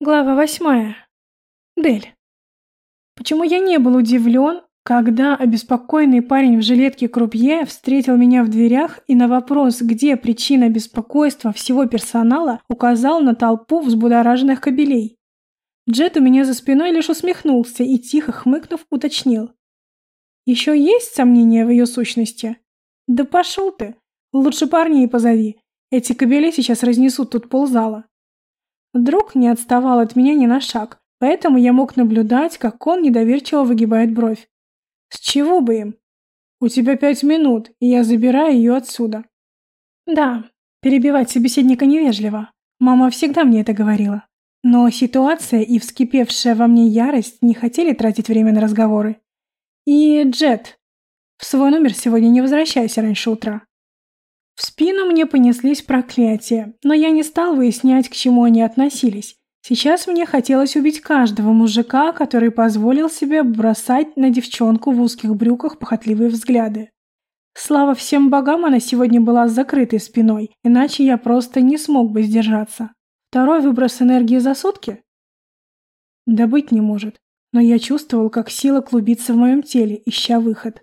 Глава восьмая. Дель. Почему я не был удивлен, когда обеспокоенный парень в жилетке крупье встретил меня в дверях и на вопрос, где причина беспокойства всего персонала, указал на толпу взбудораженных кобелей. Джет у меня за спиной лишь усмехнулся и, тихо хмыкнув, уточнил. «Еще есть сомнения в ее сущности?» «Да пошел ты! Лучше парней позови. Эти кобели сейчас разнесут тут ползала». Друг не отставал от меня ни на шаг, поэтому я мог наблюдать, как он недоверчиво выгибает бровь. С чего бы им? У тебя пять минут, и я забираю ее отсюда. Да, перебивать собеседника невежливо. Мама всегда мне это говорила. Но ситуация и вскипевшая во мне ярость не хотели тратить время на разговоры. И, Джет, в свой номер сегодня не возвращайся раньше утра. В спину мне понеслись проклятия, но я не стал выяснять, к чему они относились. Сейчас мне хотелось убить каждого мужика, который позволил себе бросать на девчонку в узких брюках похотливые взгляды. Слава всем богам, она сегодня была с закрытой спиной, иначе я просто не смог бы сдержаться. Второй выброс энергии за сутки? Да быть не может. Но я чувствовал, как сила клубится в моем теле, ища выход.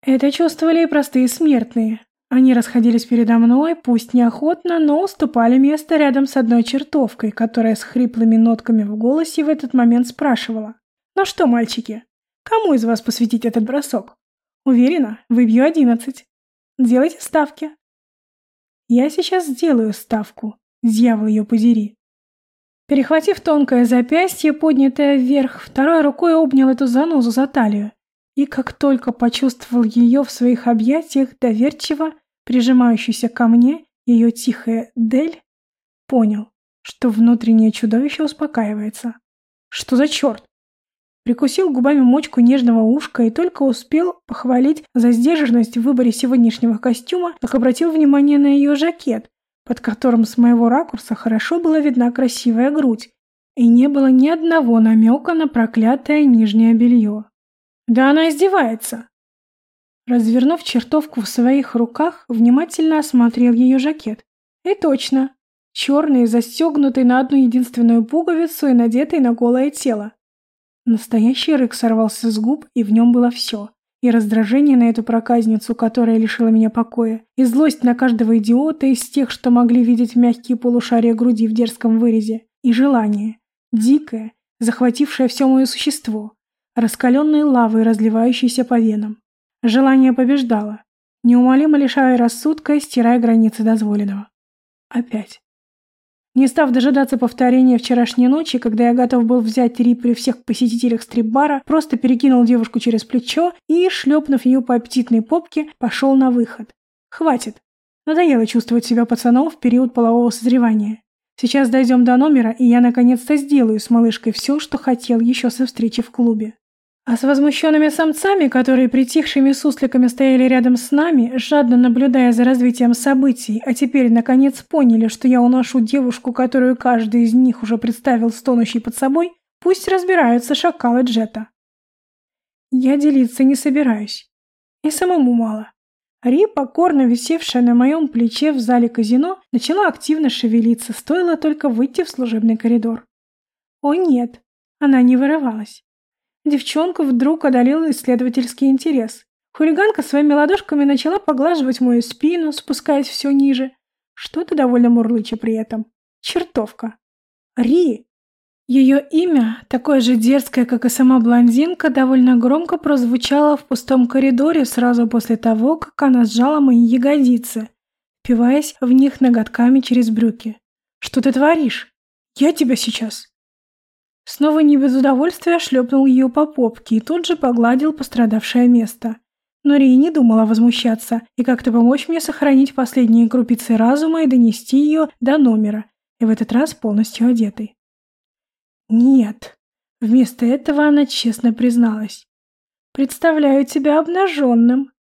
Это чувствовали и простые смертные, они расходились передо мной, пусть неохотно, но уступали место рядом с одной чертовкой, которая с хриплыми нотками в голосе в этот момент спрашивала. «Ну что, мальчики, кому из вас посвятить этот бросок? Уверена, выбью одиннадцать. Делайте ставки». «Я сейчас сделаю ставку, дьявол ее подери». Перехватив тонкое запястье, поднятое вверх, второй рукой обнял эту занозу за талию. И как только почувствовал ее в своих объятиях, доверчиво прижимающийся ко мне, ее тихая Дель, понял, что внутреннее чудовище успокаивается. Что за черт? Прикусил губами мочку нежного ушка и только успел похвалить за сдержанность в выборе сегодняшнего костюма, как обратил внимание на ее жакет, под которым с моего ракурса хорошо была видна красивая грудь, и не было ни одного намека на проклятое нижнее белье. Да она издевается. Развернув чертовку в своих руках, внимательно осмотрел ее жакет. И точно. Черный, застегнутый на одну единственную пуговицу и надетый на голое тело. Настоящий рык сорвался с губ, и в нем было все. И раздражение на эту проказницу, которая лишила меня покоя, и злость на каждого идиота из тех, что могли видеть мягкие полушария груди в дерзком вырезе, и желание, дикое, захватившее все мое существо, раскаленной лавой, разливающейся по венам. Желание побеждало, неумолимо лишая рассудка и стирая границы дозволенного. Опять. Не став дожидаться повторения вчерашней ночи, когда я готов был взять Ри при всех посетителях стрип-бара, просто перекинул девушку через плечо и, шлепнув ее по аппетитной попке, пошел на выход. Хватит. Надоело чувствовать себя пацаном в период полового созревания. Сейчас дойдем до номера, и я наконец-то сделаю с малышкой все, что хотел еще со встречи в клубе. А с возмущенными самцами, которые притихшими сусликами стояли рядом с нами, жадно наблюдая за развитием событий, а теперь наконец поняли, что я уношу девушку, которую каждый из них уже представил стонущей под собой, пусть разбираются шакалы Джета. Я делиться не собираюсь. И самому мало. Ри, покорно висевшая на моем плече в зале казино, начала активно шевелиться, стоило только выйти в служебный коридор. О нет, она не вырывалась. Девчонку вдруг одолел исследовательский интерес. Хулиганка своими ладошками начала поглаживать мою спину, спускаясь все ниже. Что-то довольно мурлыча при этом. Чертовка. Ри. Ее имя, такое же дерзкое, как и сама блондинка, довольно громко прозвучало в пустом коридоре сразу после того, как она сжала мои ягодицы, впиваясь в них ноготками через брюки. «Что ты творишь? Я тебя сейчас!» Снова не без удовольствия шлепнул ее по попке и тут же погладил пострадавшее место. Но Рей не думала возмущаться и как-то помочь мне сохранить последние крупицы разума и донести ее до номера, и в этот раз полностью одетой. «Нет». Вместо этого она честно призналась. «Представляю тебя обнаженным.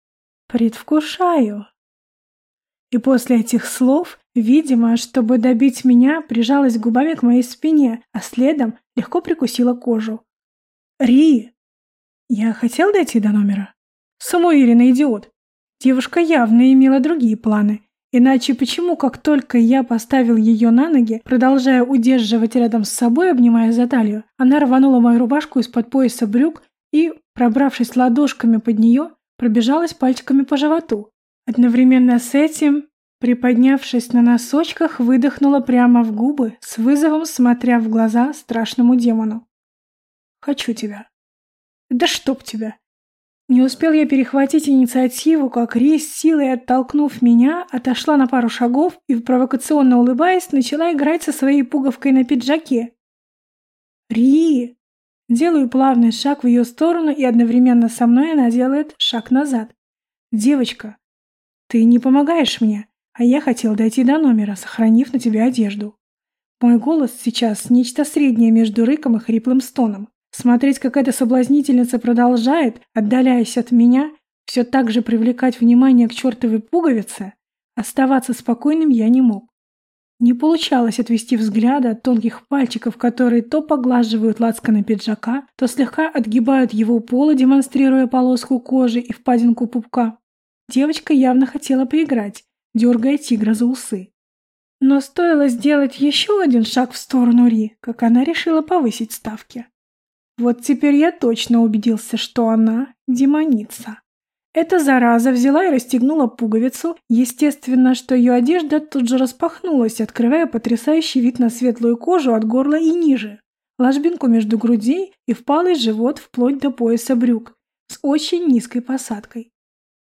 Предвкушаю». И после этих слов Видимо, чтобы добить меня, прижалась губами к моей спине, а следом легко прикусила кожу. «Ри!» Я хотел дойти до номера. Самоуверенный идиот. Девушка явно имела другие планы, Иначе почему, как только я поставил ее на ноги, продолжая удерживать рядом с собой, обнимая за талию, она рванула мою рубашку из-под пояса брюк и, пробравшись ладошками под нее, пробежалась пальчиками по животу. Одновременно с этим, приподнявшись на носочках, выдохнула прямо в губы, с вызовом смотря в глаза страшному демону. «Хочу тебя». «Да чтоб тебя!» Не успел я перехватить инициативу, как Рис, силой оттолкнув меня, отошла на пару шагов и, провокационно улыбаясь, начала играть со своей пуговкой на пиджаке. «Ри!» Делаю плавный шаг в ее сторону, и одновременно со мной она делает шаг назад. «Девочка, ты не помогаешь мне, а я хотел дойти до номера, сохранив на тебе одежду». Мой голос сейчас нечто среднее между рыком и хриплым стоном. Смотреть, как эта соблазнительница продолжает, отдаляясь от меня, все так же привлекать внимание к чертовой пуговице, оставаться спокойным я не мог. Не получалось отвести взгляда от тонких пальчиков, которые то поглаживают лацканы пиджака, то слегка отгибают его поло, демонстрируя полоску кожи и впадинку пупка. Девочка явно хотела поиграть, дергая тигра за усы. Но стоило сделать еще один шаг в сторону Ри, как она решила повысить ставки. Вот теперь я точно убедился, что она демоница. Эта зараза взяла и расстегнула пуговицу. Естественно, что ее одежда тут же распахнулась, открывая потрясающий вид на светлую кожу от горла и ниже, ложбинку между грудей и впалый живот вплоть до пояса брюк с очень низкой посадкой.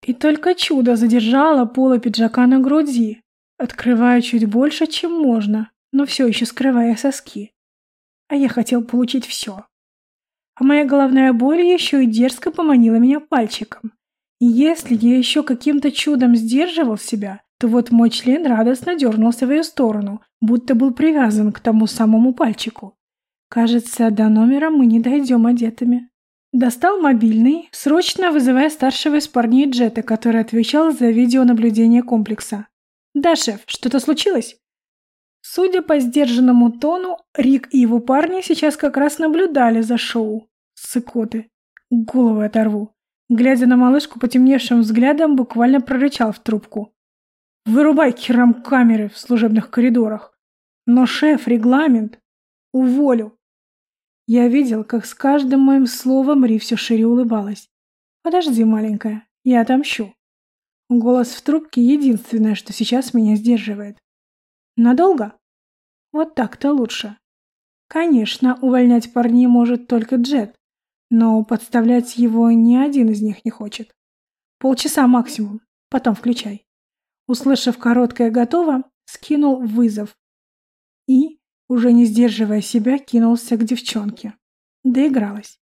И только чудо задержало поло пиджака на груди, открывая чуть больше, чем можно, но все еще скрывая соски. А я хотел получить все. А моя головная боль еще и дерзко поманила меня пальчиком. И если я еще каким-то чудом сдерживал себя, то вот мой член радостно дернулся в ее сторону, будто был привязан к тому самому пальчику. Кажется, до номера мы не дойдем одетыми. Достал мобильный, срочно вызывая старшего из парней Джета, который отвечал за видеонаблюдение комплекса. «Да, шеф, что-то случилось?» Судя по сдержанному тону, Рик и его парни сейчас как раз наблюдали за шоу. Сыкоты. Головы оторву. Глядя на малышку потемневшим взглядом, буквально прорычал в трубку. «Вырубай херам камеры в служебных коридорах!» «Но, шеф, регламент!» «Уволю!» Я видел, как с каждым моим словом Ри все шире улыбалась. «Подожди, маленькая, я отомщу». Голос в трубке — единственное, что сейчас меня сдерживает. Надолго? Вот так-то лучше. Конечно, увольнять парней может только Джет, но подставлять его ни один из них не хочет. Полчаса максимум, потом включай. Услышав короткое «готово», скинул вызов и, уже не сдерживая себя, кинулся к девчонке. Доигралась.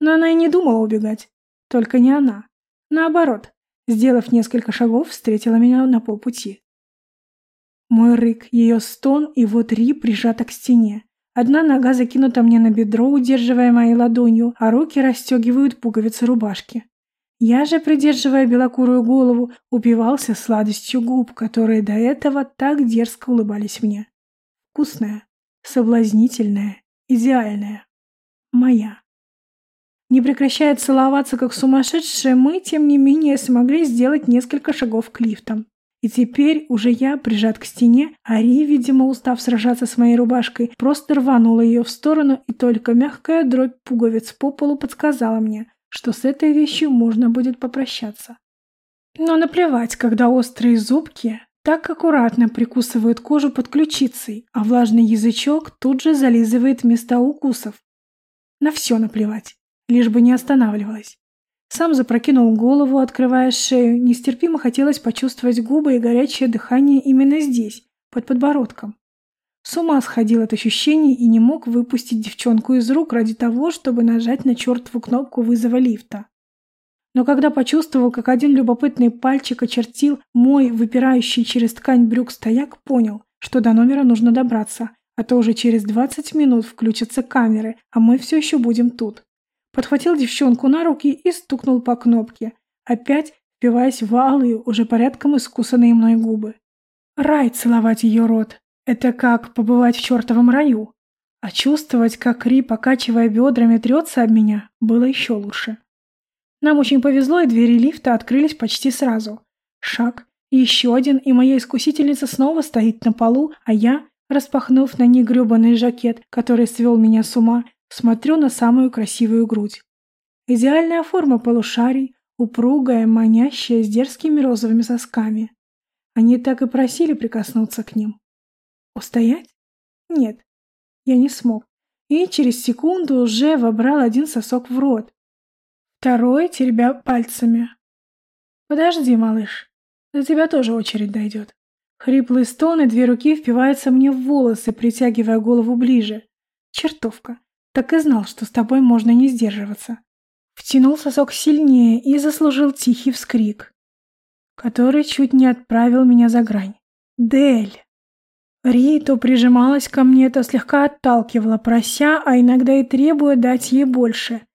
Но она и не думала убегать. Только не она. Наоборот, сделав несколько шагов, встретила меня на полпути. Мой рык, ее стон и вот Ри прижата к стене. Одна нога закинута мне на бедро, удерживая моей ладонью, а руки расстегивают пуговицы рубашки. Я же, придерживая белокурую голову, упивался сладостью губ, которые до этого так дерзко улыбались мне. Вкусная, соблазнительная, идеальная. Моя. Не прекращая целоваться, как сумасшедшие, мы, тем не менее, смогли сделать несколько шагов к лифтам. И теперь уже я прижат к стене, а Ри, видимо, устав сражаться с моей рубашкой, просто рванула ее в сторону, и только мягкая дробь пуговиц по полу подсказала мне, что с этой вещью можно будет попрощаться. Но наплевать, когда острые зубки так аккуратно прикусывают кожу под ключицей, а влажный язычок тут же зализывает места укусов. На все наплевать, лишь бы не останавливалась. Сам запрокинул голову, открывая шею. Нестерпимо хотелось почувствовать губы и горячее дыхание именно здесь, под подбородком. С ума сходил от ощущений и не мог выпустить девчонку из рук ради того, чтобы нажать на чертову кнопку вызова лифта. Но когда почувствовал, как один любопытный пальчик очертил мой выпирающий через ткань брюк стояк, понял, что до номера нужно добраться, а то уже через 20 минут включатся камеры, а мы все еще будем тут подхватил девчонку на руки и стукнул по кнопке, опять впиваясь в алые, уже порядком искусанные мной губы. Рай целовать ее рот. Это как побывать в чертовом раю. А чувствовать, как Ри, покачивая бедрами, трется об меня, было еще лучше. Нам очень повезло, и двери лифта открылись почти сразу. Шаг, Еще один, и моя искусительница снова стоит на полу, а я, распахнув на ней гребаный жакет, который свел меня с ума, смотрю на самую красивую грудь. Идеальная форма полушарий, упругая, манящая, с дерзкими розовыми сосками. Они так и просили прикоснуться к ним. Устоять? Нет, я не смог. И через секунду уже вобрал один сосок в рот. Второй теребя пальцами. Подожди, малыш, до тебя тоже очередь дойдет. Хриплый стон и две руки впиваются мне в волосы, притягивая голову ближе. Чертовка, так и знал, что с тобой можно не сдерживаться. Втянул сосок сильнее и заслужил тихий вскрик, который чуть не отправил меня за грань. Дель! Ри то прижималась ко мне, то слегка отталкивала, прося, а иногда и требуя дать ей больше.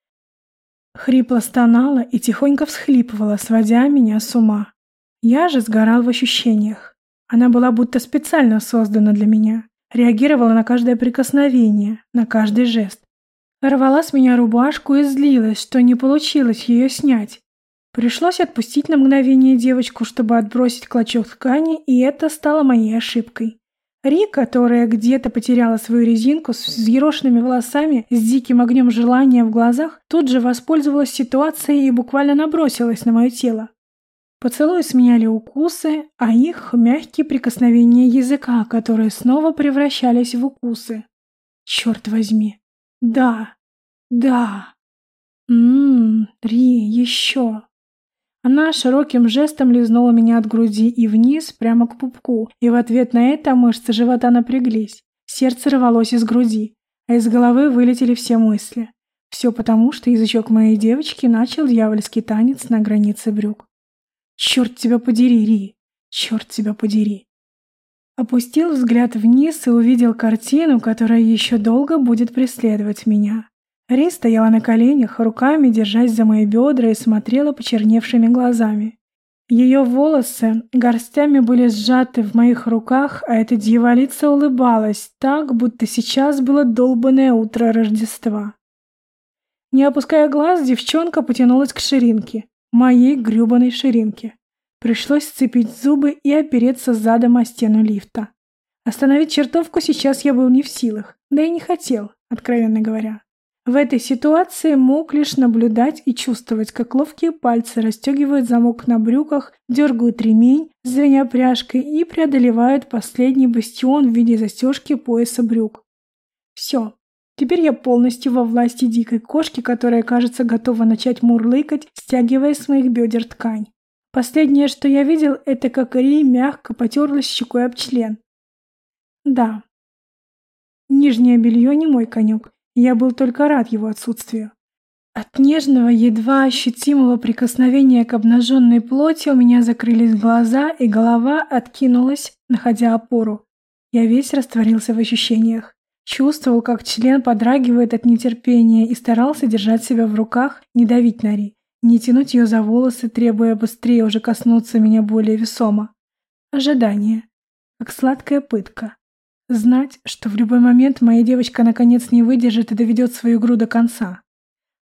Хрипло стонала и тихонько всхлипывала, сводя меня с ума. Я же сгорал в ощущениях. Она была будто специально создана для меня. Реагировала на каждое прикосновение, на каждый жест. Рвала с меня рубашку и злилась, что не получилось ее снять. Пришлось отпустить на мгновение девочку, чтобы отбросить клочок ткани, и это стало моей ошибкой. Ри, которая где-то потеряла свою резинку с взъерошенными волосами, с диким огнем желания в глазах, тут же воспользовалась ситуацией и буквально набросилась на мое тело. Поцелуи сменяли укусы, а их мягкие прикосновения языка, которые снова превращались в укусы. Черт возьми. Да. Да. Ммм, Ри, еще. Она широким жестом лизнула меня от груди и вниз, прямо к пупку, и в ответ на это мышцы живота напряглись. Сердце рвалось из груди, а из головы вылетели все мысли. Все потому, что язычок моей девочки начал дьявольский танец на границе брюк. «Черт тебя подери, Ри! Черт тебя подери!» Опустил взгляд вниз и увидел картину, которая еще долго будет преследовать меня. Ри стояла на коленях, руками держась за мои бедра и смотрела почерневшими глазами. Ее волосы горстями были сжаты в моих руках, а эта дьяволица улыбалась так, будто сейчас было долбанное утро Рождества. Не опуская глаз, девчонка потянулась к ширинке, моей грёбаной ширинке. Пришлось сцепить зубы и опереться задом о стену лифта. Остановить чертовку сейчас я был не в силах, да и не хотел, откровенно говоря. В этой ситуации мог лишь наблюдать и чувствовать, как ловкие пальцы расстегивают замок на брюках, дергают ремень, звеня пряжкой и преодолевают последний бастион в виде застежки пояса брюк. Все. Теперь я полностью во власти дикой кошки, которая, кажется, готова начать мурлыкать, стягивая с моих бедер ткань. Последнее, что я видел, это как Ри мягко потерлась щекой об член. Да. Нижнее белье не мой конек. Я был только рад его отсутствию. От нежного, едва ощутимого прикосновения к обнаженной плоти у меня закрылись глаза, и голова откинулась, находя опору. Я весь растворился в ощущениях. Чувствовал, как член подрагивает от нетерпения и старался держать себя в руках, не давить на Ри, не тянуть ее за волосы, требуя быстрее уже коснуться меня более весомо. Ожидание. Как сладкая пытка. Знать, что в любой момент моя девочка наконец не выдержит и доведет свою игру до конца.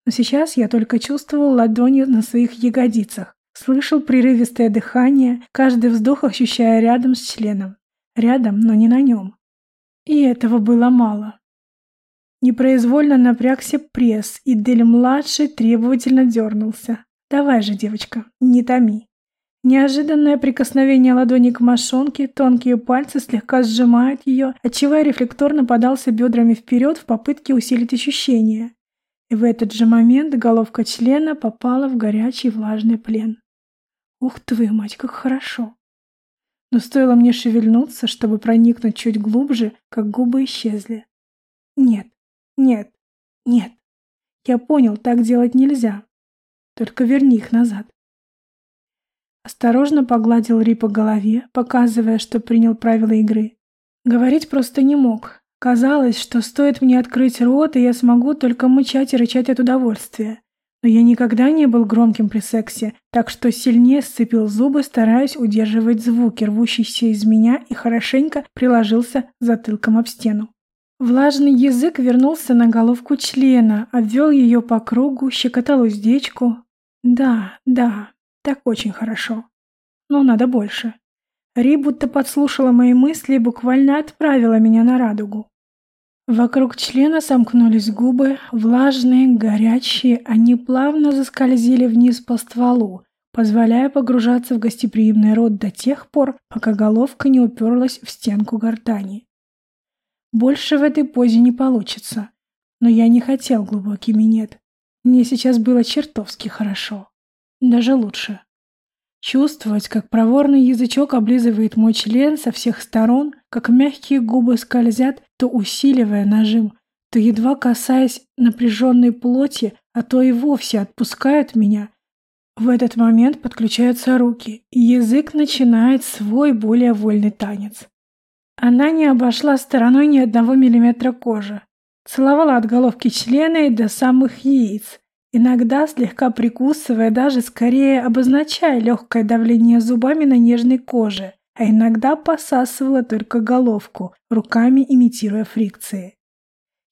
Но сейчас я только чувствовал ладони на своих ягодицах, слышал прерывистое дыхание, каждый вздох ощущая рядом с членом. Рядом, но не на нем. И этого было мало. Непроизвольно напрягся пресс, и Дель-младший требовательно дернулся. «Давай же, девочка, не томи». Неожиданное прикосновение ладони к мошонке, тонкие пальцы слегка сжимают ее, отчего я рефлекторно подался бедрами вперед в попытке усилить ощущение. И в этот же момент головка члена попала в горячий влажный плен. Ух твою мать, как хорошо! Но стоило мне шевельнуться, чтобы проникнуть чуть глубже, как губы исчезли. Нет, нет, нет. Я понял, так делать нельзя. Только верни их назад. Осторожно погладил Ри по голове, показывая, что принял правила игры. Говорить просто не мог. Казалось, что стоит мне открыть рот, и я смогу только мычать и рычать от удовольствия. Но я никогда не был громким при сексе, так что сильнее сцепил зубы, стараясь удерживать звуки, рвущиеся из меня, и хорошенько приложился затылком об стену. Влажный язык вернулся на головку члена, обвел ее по кругу, щекотал уздечку. Да, да, так очень хорошо. но надо больше. Ри будто подслушала мои мысли и буквально отправила меня на радугу. Вокруг члена сомкнулись губы, влажные, горячие, они плавно заскользили вниз по стволу, позволяя погружаться в гостеприимный рот до тех пор, пока головка не уперлась в стенку гортани. Больше в этой позе не получится, но я не хотел глубокий минет. Мне сейчас было чертовски хорошо. Даже лучше. Чувствовать, как проворный язычок облизывает мой член со всех сторон, как мягкие губы скользят, то усиливая нажим, то едва касаясь напряженной плоти, а то и вовсе отпускают меня. В этот момент подключаются руки, и язык начинает свой более вольный танец. Она не обошла стороной ни одного миллиметра кожи. Целовала от головки члена и до самых яиц, иногда слегка прикусывая, даже скорее обозначая легкое давление зубами на нежной коже, а иногда посасывала только головку, руками имитируя фрикции.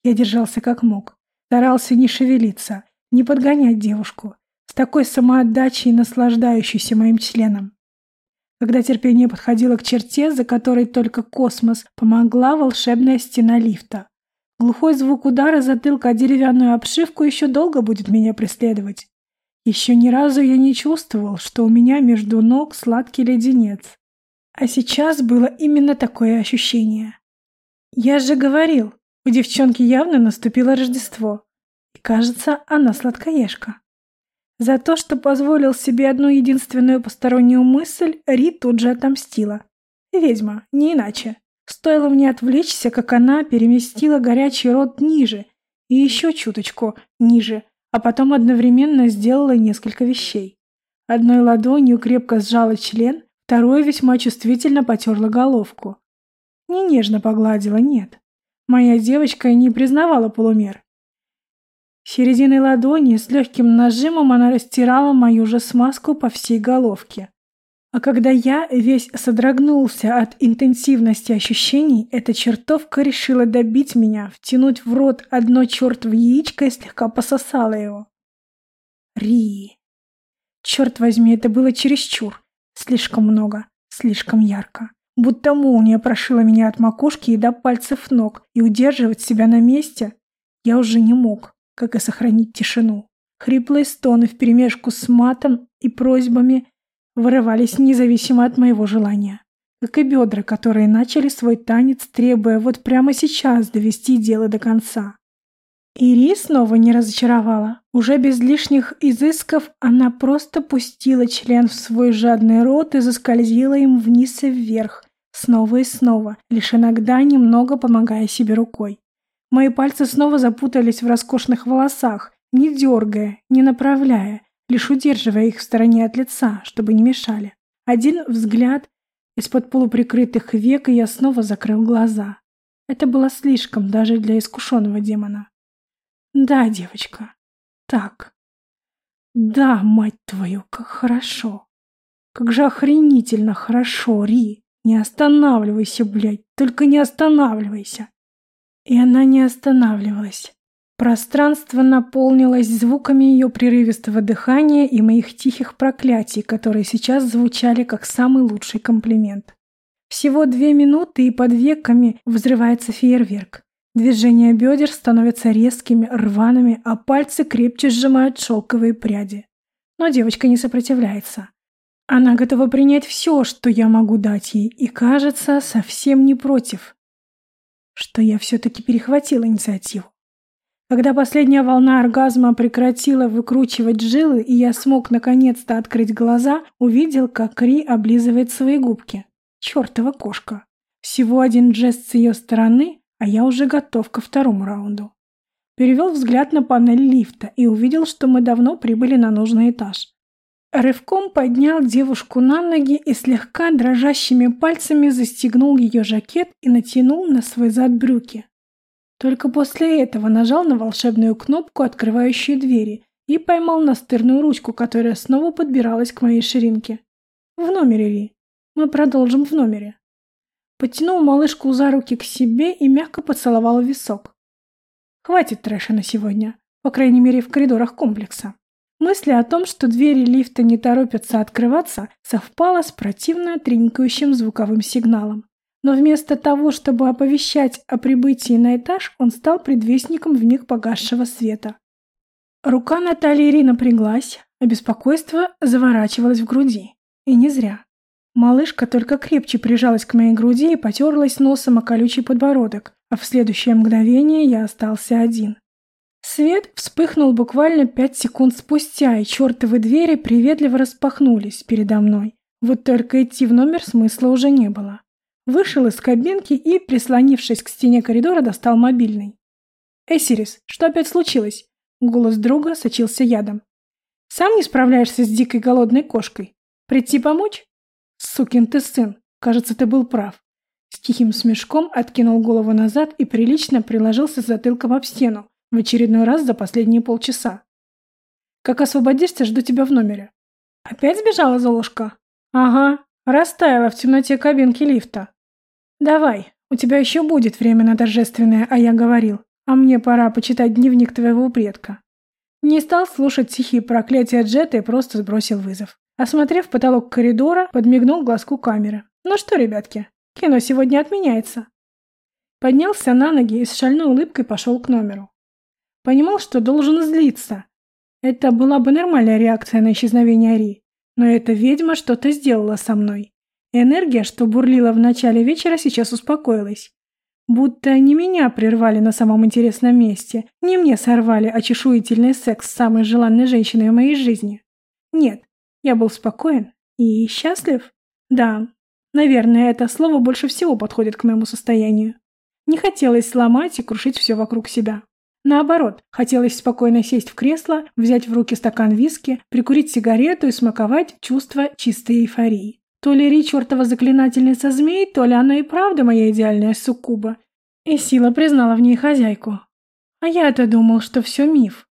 Я держался как мог, старался не шевелиться, не подгонять девушку, с такой самоотдачей наслаждающейся моим членом. Когда терпение подходило к черте, за которой только космос, помогла волшебная стена лифта. Глухой звук удара затылка о деревянную обшивку еще долго будет меня преследовать. Еще ни разу я не чувствовал, что у меня между ног сладкий леденец. А сейчас было именно такое ощущение. Я же говорил, у девчонки явно наступило Рождество. И кажется, она сладкоежка. За то, что позволил себе одну единственную постороннюю мысль, Ри тут же отомстила. Ведьма, не иначе. Стоило мне отвлечься, как она переместила горячий рот ниже и еще чуточку ниже, а потом одновременно сделала несколько вещей. Одной ладонью крепко сжала член, второй весьма чувствительно потерла головку. Не нежно погладила, нет. Моя девочка не признавала полумер. Серединой ладони с легким нажимом она растирала мою же смазку по всей головке. А когда я весь содрогнулся от интенсивности ощущений, эта чертовка решила добить меня, втянуть в рот одно чертово яичко и слегка пососала его. Ри. Черт возьми, это было чересчур. Слишком много, слишком ярко. Будто молния прошила меня от макушки и до пальцев ног, и удерживать себя на месте я уже не мог, как и сохранить тишину. Хриплые стоны вперемешку с матом и просьбами вырывались независимо от моего желания. Как и бедра, которые начали свой танец, требуя вот прямо сейчас довести дело до конца. Ири снова не разочаровала. Уже без лишних изысков она просто пустила член в свой жадный рот и заскользила им вниз и вверх, снова и снова, лишь иногда немного помогая себе рукой. Мои пальцы снова запутались в роскошных волосах, не дергая, не направляя, лишь удерживая их в стороне от лица, чтобы не мешали. Один взгляд из-под полуприкрытых век, и я снова закрыл глаза. Это было слишком даже для искушенного демона. Да, девочка. Так. Да, мать твою, как хорошо. Как же охренительно хорошо, Ри. Не останавливайся, блядь, только не останавливайся. И она не останавливалась. Пространство наполнилось звуками ее прерывистого дыхания и моих тихих проклятий, которые сейчас звучали как самый лучший комплимент. Всего две минуты, и под веками взрывается фейерверк. Движения бедер становятся резкими, рваными, а пальцы крепче сжимают шелковые пряди. Но девочка не сопротивляется. Она готова принять все, что я могу дать ей, и, кажется, совсем не против, что я все-таки перехватила инициативу. Когда последняя волна оргазма прекратила выкручивать жилы, и я смог наконец-то открыть глаза, увидел, как Ри облизывает свои губки. Чёртова кошка. Всего один жест с ее стороны, а я уже готов ко второму раунду. Перевел взгляд на панель лифта и увидел, что мы давно прибыли на нужный этаж. Рывком поднял девушку на ноги и слегка дрожащими пальцами застегнул ее жакет и натянул на свой зад брюки. Только после этого нажал на волшебную кнопку, открывающую двери, и поймал настырную ручку, которая снова подбиралась к моей ширинке. В номере, Ви. Мы продолжим в номере. Подтянул малышку за руки к себе и мягко поцеловал висок. Хватит трэша на сегодня, по крайней мере в коридорах комплекса. Мысль о том, что двери лифта не торопятся открываться, совпала с противно тренькающим звуковым сигналом. Но вместо того, чтобы оповещать о прибытии на этаж, он стал предвестником в них погасшего света. Рука Натальи Ри напряглась, а беспокойство заворачивалось в груди. И не зря. Малышка только крепче прижалась к моей груди и потерлась носом о колючий подбородок, а в следующее мгновение я остался один. Свет вспыхнул буквально пять секунд спустя, и чертовы двери приветливо распахнулись передо мной. Вот только идти в номер смысла уже не было. Вышел из кабинки и, прислонившись к стене коридора, достал мобильный. «Эсирис, что опять случилось?» Голос друга сочился ядом. «Сам не справляешься с дикой голодной кошкой? Прийти помочь?» «Сукин ты сын, кажется, ты был прав». С тихим смешком откинул голову назад и прилично приложился затылком об стену, в очередной раз за последние полчаса. «Как освободишься, жду тебя в номере». «Опять сбежала Золушка?» «Ага, растаяла в темноте кабинки лифта». «Давай, у тебя еще будет время на торжественное, а я говорил. А мне пора почитать дневник твоего предка». Не стал слушать тихие проклятия Джета и просто сбросил вызов. Осмотрев потолок коридора, подмигнул глазку камеры. «Ну что, ребятки, кино сегодня отменяется». Поднялся на ноги и с шальной улыбкой пошел к номеру. Понимал, что должен злиться. Это была бы нормальная реакция на исчезновение Ари. Но эта ведьма что-то сделала со мной. Энергия, что бурлила в начале вечера, сейчас успокоилась. Будто не меня прервали на самом интересном месте, не мне сорвали очешуительный секс с самой желанной женщиной в моей жизни. Нет, я был спокоен и счастлив? Да, наверное, это слово больше всего подходит к моему состоянию. Не хотелось сломать и крушить все вокруг себя. Наоборот, хотелось спокойно сесть в кресло, взять в руки стакан виски, прикурить сигарету и смаковать чувство чистой эйфории. То ли Ри чертова заклинательница змей, то ли она и правда моя идеальная суккуба. И сила признала в ней хозяйку. А я-то думал, что все миф.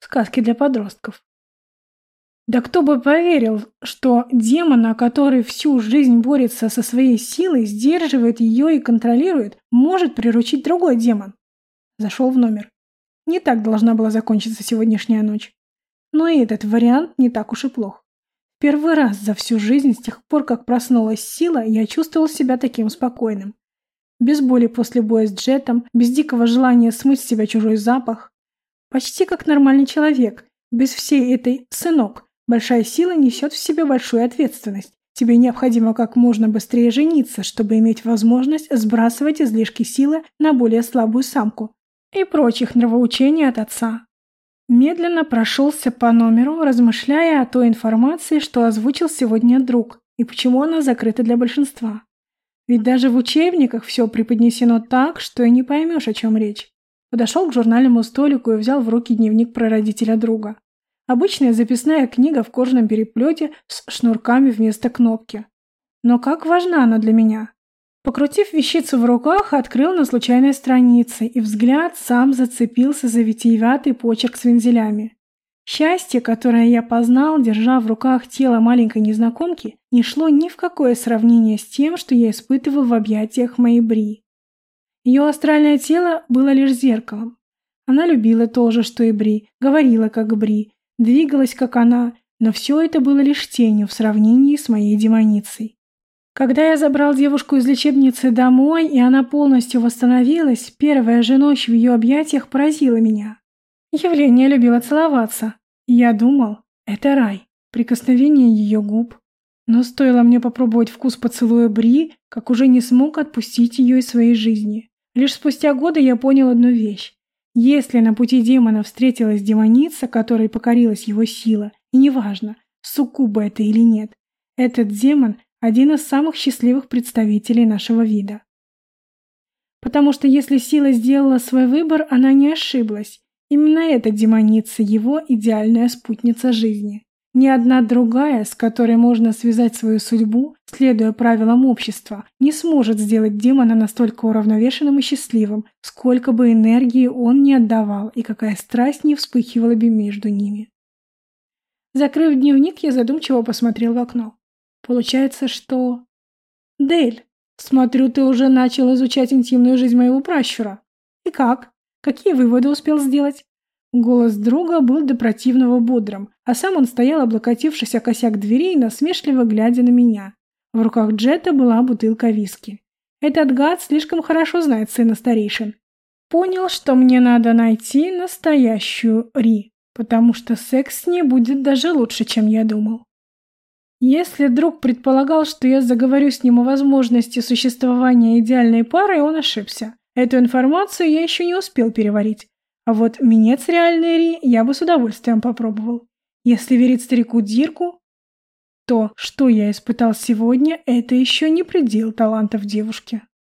Сказки для подростков. Да кто бы поверил, что демона, который всю жизнь борется со своей силой, сдерживает ее и контролирует, может приручить другой демон. Зашел в номер. Не так должна была закончиться сегодняшняя ночь. Но и этот вариант не так уж и плох. Первый раз за всю жизнь, с тех пор, как проснулась сила, я чувствовал себя таким спокойным. Без боли после боя с Джетом, без дикого желания смыть с себя чужой запах. Почти как нормальный человек, без всей этой «сынок», Большая сила несет в себе большую ответственность. Тебе необходимо как можно быстрее жениться, чтобы иметь возможность сбрасывать излишки силы на более слабую самку. И прочих нравоучений от отца. Медленно прошелся по номеру, размышляя о той информации, что озвучил сегодня друг, и почему она закрыта для большинства. Ведь даже в учебниках все преподнесено так, что и не поймешь, о чем речь. Подошел к журнальному столику и взял в руки дневник про родителя друга. Обычная записная книга в кожаном переплете с шнурками вместо кнопки. Но как важна она для меня? Покрутив вещицу в руках, открыл на случайной странице, и взгляд сам зацепился за витиеватый почерк с вензелями. Счастье, которое я познал, держа в руках тело маленькой незнакомки, не шло ни в какое сравнение с тем, что я испытывал в объятиях моей Бри. Ее астральное тело было лишь зеркалом. Она любила то же, что и Бри, говорила как Бри, двигалась, как она, но все это было лишь тенью в сравнении с моей демоницей. Когда я забрал девушку из лечебницы домой, и она полностью восстановилась, первая же ночь в ее объятиях поразила меня. Явление любила целоваться. Я думал, это рай, прикосновение ее губ. Но стоило мне попробовать вкус поцелуя Бри, как уже не смог отпустить ее из своей жизни. Лишь спустя годы я понял одну вещь. Если на пути демона встретилась демоница, которой покорилась его сила, и неважно, суккуба это или нет, этот демон – один из самых счастливых представителей нашего вида. Потому что если сила сделала свой выбор, она не ошиблась. Именно эта демоница – его идеальная спутница жизни. Ни одна другая, с которой можно связать свою судьбу, следуя правилам общества, не сможет сделать демона настолько уравновешенным и счастливым, сколько бы энергии он не отдавал и какая страсть не вспыхивала бы между ними. Закрыв дневник, я задумчиво посмотрел в окно. Получается, что... Дель, смотрю, ты уже начал изучать интимную жизнь моего пращура. И как? Какие выводы успел сделать? Голос друга был до противного бодрым, а сам он стоял, облокотившись о косяк дверей, насмешливо глядя на меня. В руках Джета была бутылка виски. Этот гад слишком хорошо знает сына старейшин. Понял, что мне надо найти настоящую Ри, потому что секс с ней будет даже лучше, чем я думал. Если друг предполагал, что я заговорю с ним о возможности существования идеальной пары, он ошибся. Эту информацию я еще не успел переварить. А вот минец реальной Ри я бы с удовольствием попробовал. Если верить старику Дирку, то, что я испытал сегодня, это еще не предел талантов девушки.